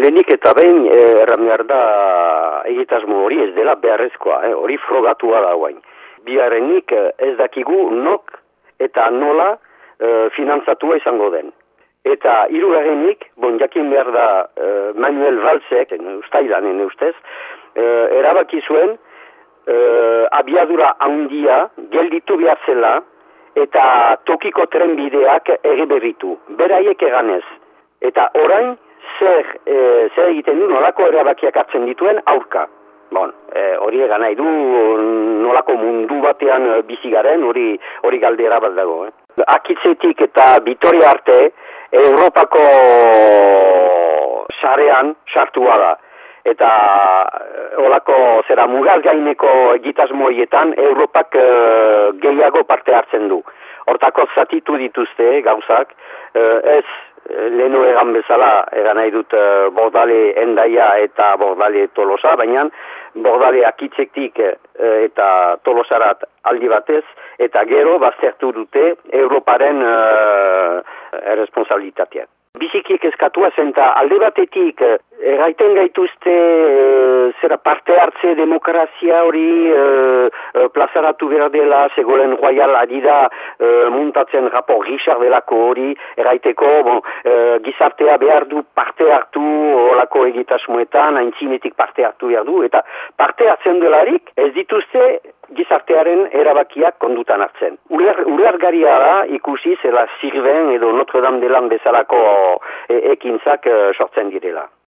lehenik eta behin eh, erran behar da egitasmo hori ez dela beharrezkoa, eh, hori frogatua da guain. Biharrenik eh, ez dakigu nok eta nola eh, finanzatua izango den. Eta hirugarrenik, bon jakin behar da eh, Manuel Valsek, ustailan ene ustez, eh, erabaki zuen eh, abiadura handia gelditu behar zela eta tokiko trenbideak egiberritu. Beraiek eganez. Eta orain, zer, e, zer egiten du nolako erabakiak hartzen dituen aurka. Bon, e, hori egan nahi du nolako mundu batean e, bizi garen hori hori galdera bat dago. Eh? Akitzetik eta Vitoria arte Europako sarean sartua da. Eta e, olako zera mugaz gaineko egitasmoietan Europak e, gehiago parte hartzen du. Hortako zatitu dituzte gauzak, e, ez lehenu egan bezala, egan nahi dut uh, bordale endaia eta bordale tolosa, baina bordale akitsektik uh, eta tolosarat aldi batez, eta gero baztertu dute Europaren uh, responsabilitatea. Bizikik eskatua zen, alde batetik, erraiten gaituzte zera parte hartze demokrazia hori plazaratu behar dela, segoren royal adida muntatzen rapor gixar delako hori, erraiteko, bon, gizartea behar du parte hartu olako egitasmoetan, haintzinetik parte hartu behar du, eta parte hartzen delarik ez dituzte gizartearen erabakiak kondutan hartzen. Ureargaria da ikusi zela zirben edo Notre Dame delan bezalako ekintzak sortzen direla.